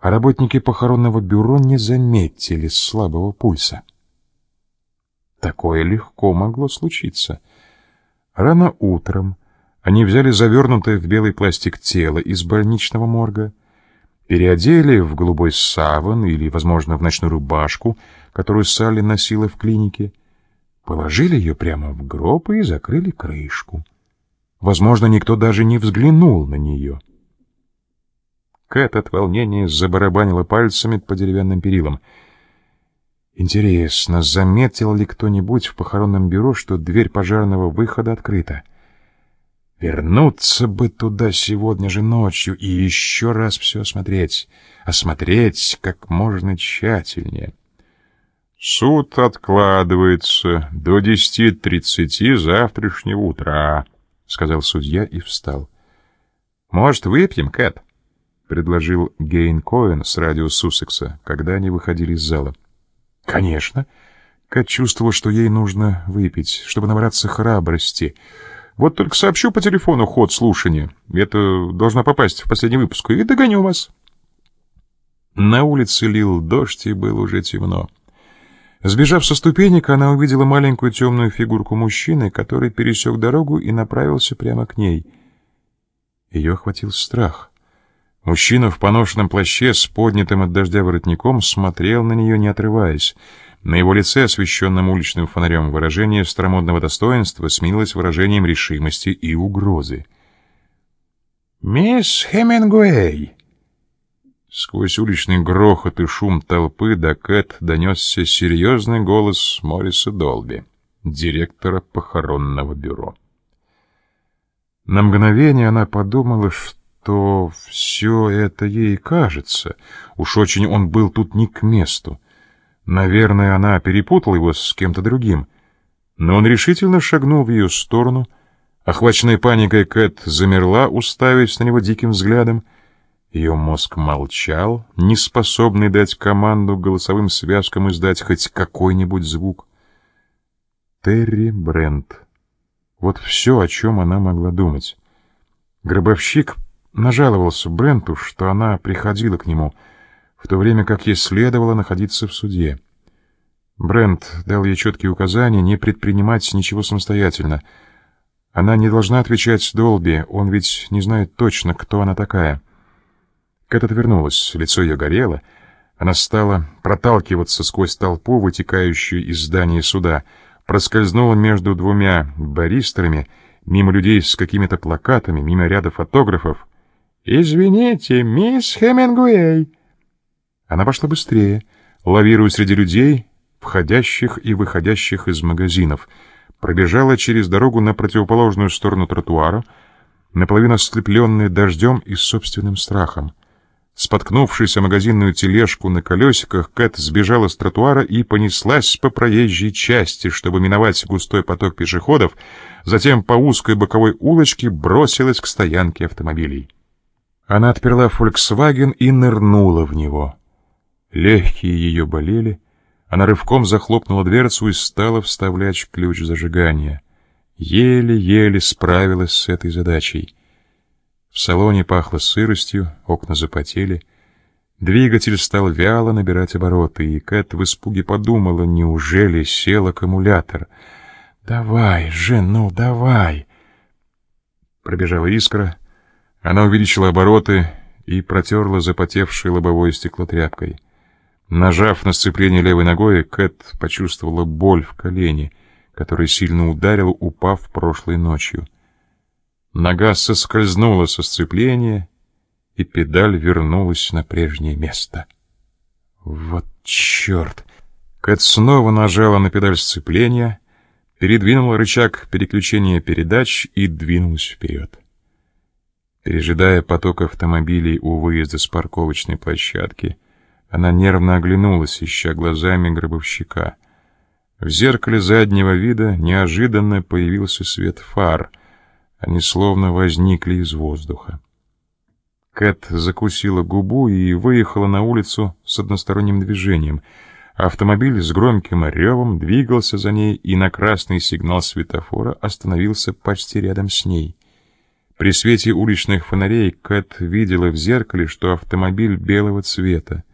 а работники похоронного бюро не заметили слабого пульса. Такое легко могло случиться. Рано утром они взяли завернутое в белый пластик тело из больничного морга, переодели в голубой саван или, возможно, в ночную рубашку, которую Салли носила в клинике, положили ее прямо в гроб и закрыли крышку. Возможно, никто даже не взглянул на нее. Кэт от волнения забарабанила пальцами по деревянным перилам. Интересно, заметил ли кто-нибудь в похоронном бюро, что дверь пожарного выхода открыта? Вернуться бы туда сегодня же ночью и еще раз все осмотреть. Осмотреть как можно тщательнее. Суд откладывается до десяти тридцати завтрашнего утра, — сказал судья и встал. — Может, выпьем, Кэт? — предложил Гейн Коэн с радио Суссекса, когда они выходили из зала. «Конечно». Кэт чувствовала, что ей нужно выпить, чтобы набраться храбрости. «Вот только сообщу по телефону ход слушания. Это должно попасть в последний выпуск, и догоню вас». На улице лил дождь, и было уже темно. Сбежав со ступенек, она увидела маленькую темную фигурку мужчины, который пересек дорогу и направился прямо к ней. Ее охватил страх. Мужчина в поношенном плаще с поднятым от дождя воротником смотрел на нее, не отрываясь. На его лице, освещенном уличным фонарем, выражение старомодного достоинства сменилось выражением решимости и угрозы. «Мисс Хемингуэй!» Сквозь уличный грохот и шум толпы до Кэт донесся серьезный голос Морриса Долби, директора похоронного бюро. На мгновение она подумала, что то все это ей кажется. Уж очень он был тут не к месту. Наверное, она перепутала его с кем-то другим. Но он решительно шагнул в ее сторону. Охваченная паникой Кэт замерла, уставясь на него диким взглядом. Ее мозг молчал, не способный дать команду голосовым связкам издать хоть какой-нибудь звук. Терри Брент. Вот все, о чем она могла думать. Гробовщик нажаловался Бренту, что она приходила к нему, в то время как ей следовало находиться в суде. Брент дал ей четкие указания не предпринимать ничего самостоятельно. Она не должна отвечать Долби, он ведь не знает точно, кто она такая. Кэт отвернулась, лицо ее горело. Она стала проталкиваться сквозь толпу, вытекающую из здания суда, проскользнула между двумя баристерами, мимо людей с какими-то плакатами, мимо ряда фотографов, «Извините, мисс Хемингуэй!» Она пошла быстрее, лавируя среди людей, входящих и выходящих из магазинов, пробежала через дорогу на противоположную сторону тротуара, наполовину ослепленная дождем и собственным страхом. Споткнувшись о магазинную тележку на колесиках, Кэт сбежала с тротуара и понеслась по проезжей части, чтобы миновать густой поток пешеходов, затем по узкой боковой улочке бросилась к стоянке автомобилей. Она отперла «Фольксваген» и нырнула в него. Легкие ее болели. Она рывком захлопнула дверцу и стала вставлять ключ зажигания. Еле-еле справилась с этой задачей. В салоне пахло сыростью, окна запотели. Двигатель стал вяло набирать обороты, и Кэт в испуге подумала, неужели сел аккумулятор. «Давай, жену, давай!» Пробежала искра, она увеличила обороты и протерла запотевшее лобовое стекло тряпкой. Нажав на сцепление левой ногой, Кэт почувствовала боль в колене, который сильно ударил, упав прошлой ночью. Нога соскользнула со сцепления, и педаль вернулась на прежнее место. Вот черт! Кэт снова нажала на педаль сцепления, передвинула рычаг переключения передач и двинулась вперед. Пережидая поток автомобилей у выезда с парковочной площадки, она нервно оглянулась, ища глазами гробовщика. В зеркале заднего вида неожиданно появился свет фар. Они словно возникли из воздуха. Кэт закусила губу и выехала на улицу с односторонним движением. Автомобиль с громким ревом двигался за ней и на красный сигнал светофора остановился почти рядом с ней. При свете уличных фонарей Кэт видела в зеркале, что автомобиль белого цвета.